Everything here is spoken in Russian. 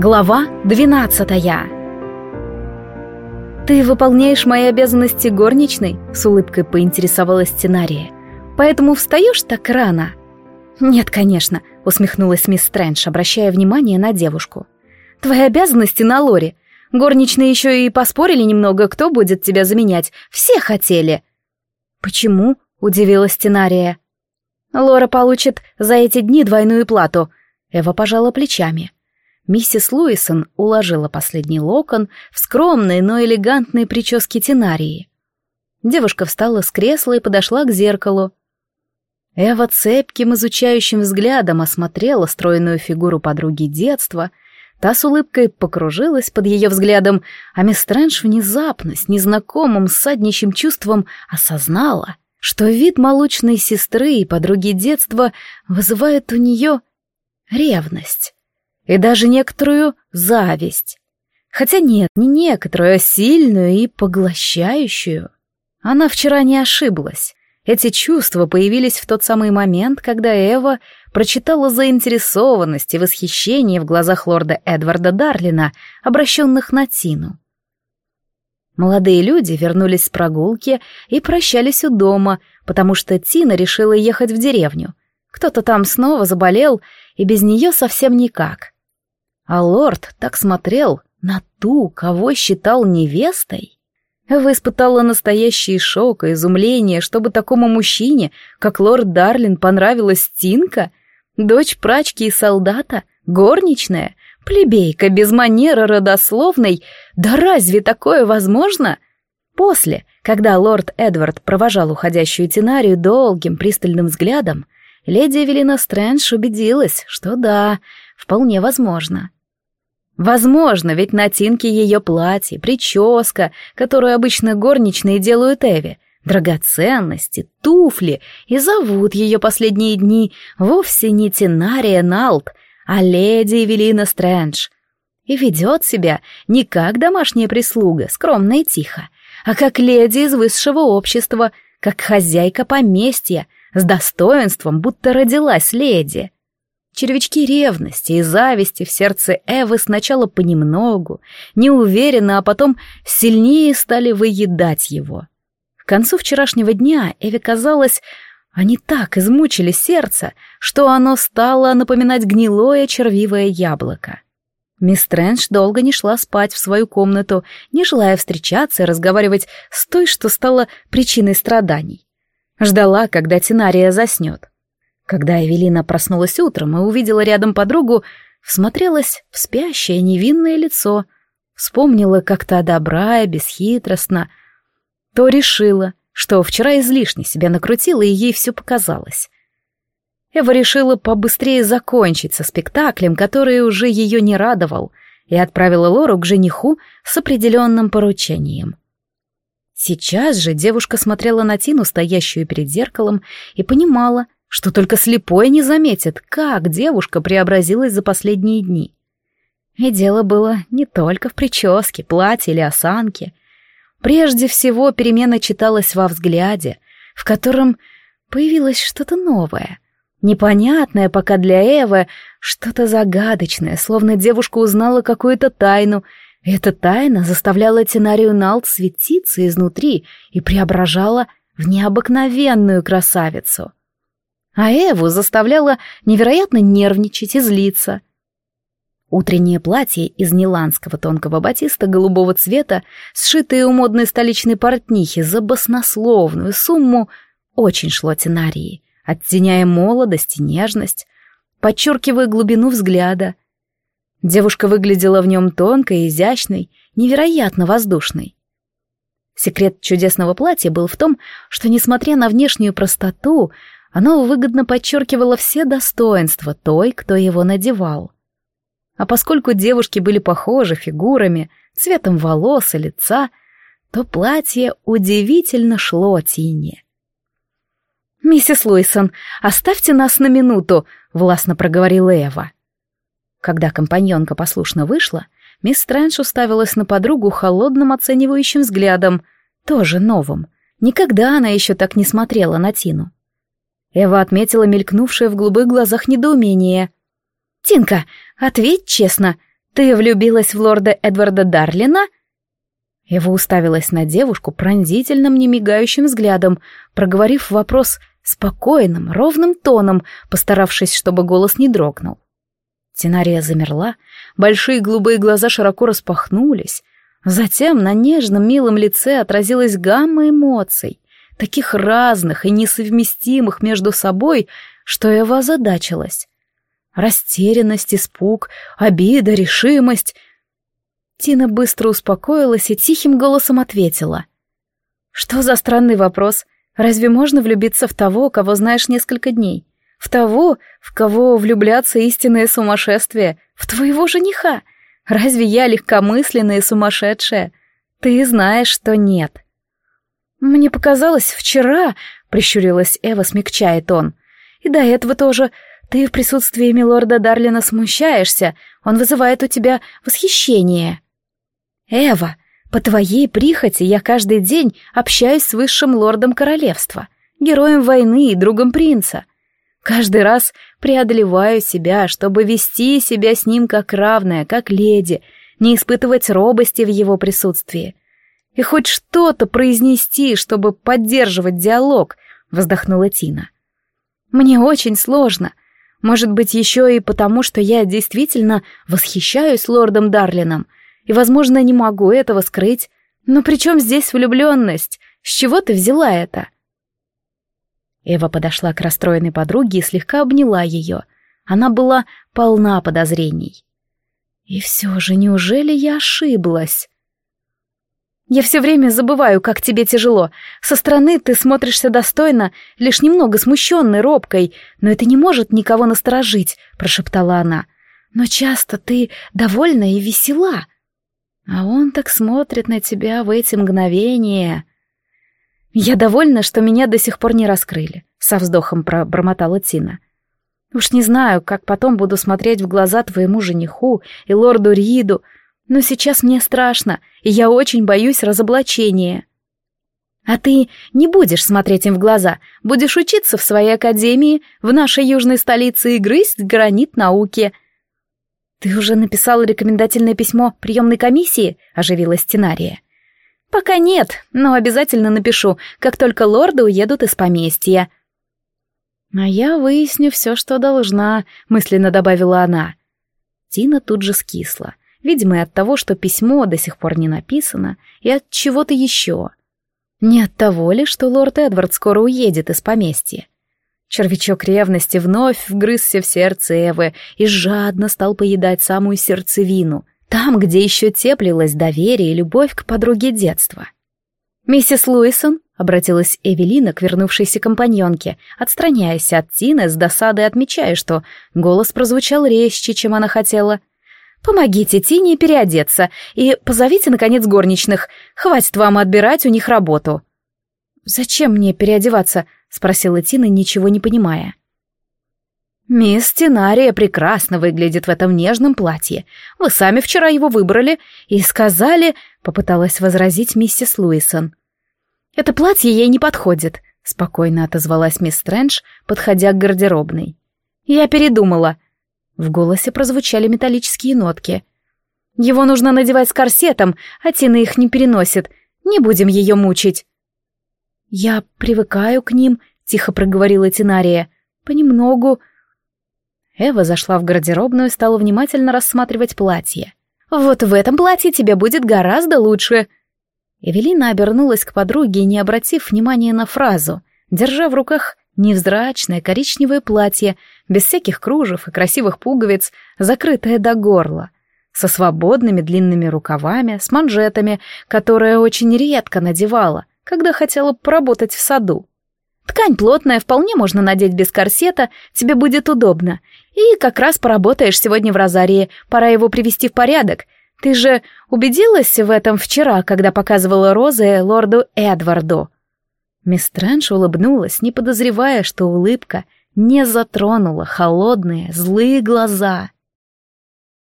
Глава двенадцатая «Ты выполняешь мои обязанности горничной?» — с улыбкой поинтересовалась сценария. «Поэтому встаешь так рано?» «Нет, конечно», — усмехнулась мисс Стрэндж, обращая внимание на девушку. «Твои обязанности на Лоре. Горничные еще и поспорили немного, кто будет тебя заменять. Все хотели». «Почему?» — удивилась Тенария. «Лора получит за эти дни двойную плату», — Эва пожала плечами. Миссис Луисон уложила последний локон в скромной, но элегантной прическе Тенарии. Девушка встала с кресла и подошла к зеркалу. Эва цепким изучающим взглядом осмотрела стройную фигуру подруги детства. Та с улыбкой покружилась под ее взглядом, а мисс Стрэндж внезапно, с незнакомым саднищим чувством осознала, что вид молочной сестры и подруги детства вызывает у нее ревность и даже некоторую зависть. Хотя нет, не некоторую, а сильную и поглощающую. Она вчера не ошиблась. Эти чувства появились в тот самый момент, когда Эва прочитала заинтересованность и восхищение в глазах лорда Эдварда Дарлина, обращенных на Тину. Молодые люди вернулись с прогулки и прощались у дома, потому что Тина решила ехать в деревню. Кто-то там снова заболел, и без нее совсем никак. А лорд так смотрел на ту, кого считал невестой. Вы испытала настоящий шок и изумление, чтобы такому мужчине, как лорд Дарлин, понравилась Тинка, дочь прачки и солдата, горничная, плебейка без манеры родословной. Да разве такое возможно? После, когда лорд Эдвард провожал уходящую Тинарию долгим пристальным взглядом, леди Эвелина Стрэндж убедилась, что да, вполне возможно. Возможно, ведь на Тинке ее платье, прическа, которую обычно горничные делают Эви, драгоценности, туфли, и зовут ее последние дни вовсе не Тинария Налт, а леди Эвелина Стрэндж. И ведет себя не как домашняя прислуга, скромно и тихо, а как леди из высшего общества, как хозяйка поместья, с достоинством, будто родилась леди. Червячки ревности и зависти в сердце Эвы сначала понемногу, неуверенно, а потом сильнее стали выедать его. К концу вчерашнего дня Эве казалось, они так измучили сердце, что оно стало напоминать гнилое червивое яблоко. Мисс Трэндж долго не шла спать в свою комнату, не желая встречаться и разговаривать с той, что стала причиной страданий. Ждала, когда Тинария заснет. Когда Эвелина проснулась утром и увидела рядом подругу, всмотрелась в спящее невинное лицо, вспомнила как-то добра и бесхитростно, то решила, что вчера излишне себя накрутила, и ей все показалось. Эва решила побыстрее закончить со спектаклем, который уже ее не радовал, и отправила Лору к жениху с определенным поручением. Сейчас же девушка смотрела на Тину, стоящую перед зеркалом, и понимала — что только слепой не заметит, как девушка преобразилась за последние дни. И дело было не только в прическе, платье или осанке. Прежде всего перемена читалась во взгляде, в котором появилось что-то новое, непонятное пока для Эвы, что-то загадочное, словно девушка узнала какую-то тайну, и эта тайна заставляла Тенарию Налт светиться изнутри и преображала в необыкновенную красавицу а Эву заставляла невероятно нервничать и злиться. Утреннее платье из ниландского тонкого батиста голубого цвета, сшитое у модной столичной портнихи за баснословную сумму, очень шло Тенарии, оттеняя молодость и нежность, подчеркивая глубину взгляда. Девушка выглядела в нем тонкой, изящной, невероятно воздушной. Секрет чудесного платья был в том, что, несмотря на внешнюю простоту, оно выгодно подчеркивало все достоинства той, кто его надевал. А поскольку девушки были похожи фигурами, цветом волос и лица, то платье удивительно шло Тине. «Миссис Луисон, оставьте нас на минуту», — властно проговорила Эва. Когда компаньонка послушно вышла, мисс Стрэндж уставилась на подругу холодным оценивающим взглядом, тоже новым. Никогда она еще так не смотрела на Тину. Эва отметила мелькнувшее в голубых глазах недоумение. «Тинка, ответь честно, Ты влюбилась в лорда Эдварда Дарлина?» Ева уставилась на девушку пронзительным, немигающим взглядом, проговорив вопрос спокойным, ровным тоном, постаравшись, чтобы голос не дрогнул. Тинария замерла, большие голубые глаза широко распахнулись. Затем на нежном, милом лице отразилась гамма эмоций, таких разных и несовместимых между собой, что Эва озадачилась. Растерянность, испуг, обида, решимость — Тина быстро успокоилась и тихим голосом ответила. «Что за странный вопрос? Разве можно влюбиться в того, кого знаешь несколько дней? В того, в кого влюбляться истинное сумасшествие? В твоего жениха? Разве я легкомысленная и сумасшедшая? Ты знаешь, что нет». «Мне показалось, вчера...» — прищурилась Эва, смягчая тон. «И до этого тоже. Ты в присутствии милорда Дарлина смущаешься. Он вызывает у тебя восхищение». «Эва, по твоей прихоти я каждый день общаюсь с высшим лордом королевства, героем войны и другом принца. Каждый раз преодолеваю себя, чтобы вести себя с ним как равная, как леди, не испытывать робости в его присутствии. И хоть что-то произнести, чтобы поддерживать диалог», — вздохнула Тина. «Мне очень сложно. Может быть, еще и потому, что я действительно восхищаюсь лордом Дарлином — и, возможно, не могу этого скрыть. Но при чем здесь влюбленность? С чего ты взяла это?» Эва подошла к расстроенной подруге и слегка обняла ее. Она была полна подозрений. «И все же, неужели я ошиблась?» «Я все время забываю, как тебе тяжело. Со стороны ты смотришься достойно, лишь немного смущенной, робкой, но это не может никого насторожить», — прошептала она. «Но часто ты довольна и весела». А он так смотрит на тебя в эти мгновения. Я довольна, что меня до сих пор не раскрыли, со вздохом пробормотала Тина. Уж не знаю, как потом буду смотреть в глаза твоему жениху и лорду Риду, но сейчас мне страшно, и я очень боюсь разоблачения. А ты не будешь смотреть им в глаза, будешь учиться в своей академии, в нашей южной столице и грызть гранит науки — «Ты уже написала рекомендательное письмо приемной комиссии?» — оживилась Тенария. «Пока нет, но обязательно напишу, как только лорды уедут из поместья». «А я выясню все, что должна», — мысленно добавила она. Тина тут же скисла, видимо, от того, что письмо до сих пор не написано, и от чего-то еще. Не от того ли, что лорд Эдвард скоро уедет из поместья. Червячок ревности вновь вгрызся в сердце Эвы и жадно стал поедать самую сердцевину, там, где еще теплилось доверие и любовь к подруге детства. «Миссис Луисон», — обратилась Эвелина к вернувшейся компаньонке, отстраняясь от Тины с досадой отмечая, что голос прозвучал резче, чем она хотела. «Помогите Тине переодеться и позовите, наконец, горничных. Хватит вам отбирать у них работу». «Зачем мне переодеваться?» — спросила Тина, ничего не понимая. «Мисс Тинария прекрасно выглядит в этом нежном платье. Вы сами вчера его выбрали и сказали...» — попыталась возразить миссис Луисон. «Это платье ей не подходит», — спокойно отозвалась мисс Стрэндж, подходя к гардеробной. «Я передумала». В голосе прозвучали металлические нотки. «Его нужно надевать с корсетом, а Тина их не переносит. Не будем ее мучить». «Я привыкаю к ним», — тихо проговорила Тинария. «Понемногу». Эва зашла в гардеробную и стала внимательно рассматривать платье. «Вот в этом платье тебе будет гораздо лучше». Эвелина обернулась к подруге, не обратив внимания на фразу, держа в руках невзрачное коричневое платье, без всяких кружев и красивых пуговиц, закрытое до горла, со свободными длинными рукавами, с манжетами, которые очень редко надевала, когда хотела поработать в саду. Ткань плотная, вполне можно надеть без корсета, тебе будет удобно. И как раз поработаешь сегодня в Розарии, пора его привести в порядок. Ты же убедилась в этом вчера, когда показывала розы лорду Эдварду?» Мисс Стрэндж улыбнулась, не подозревая, что улыбка не затронула холодные, злые глаза —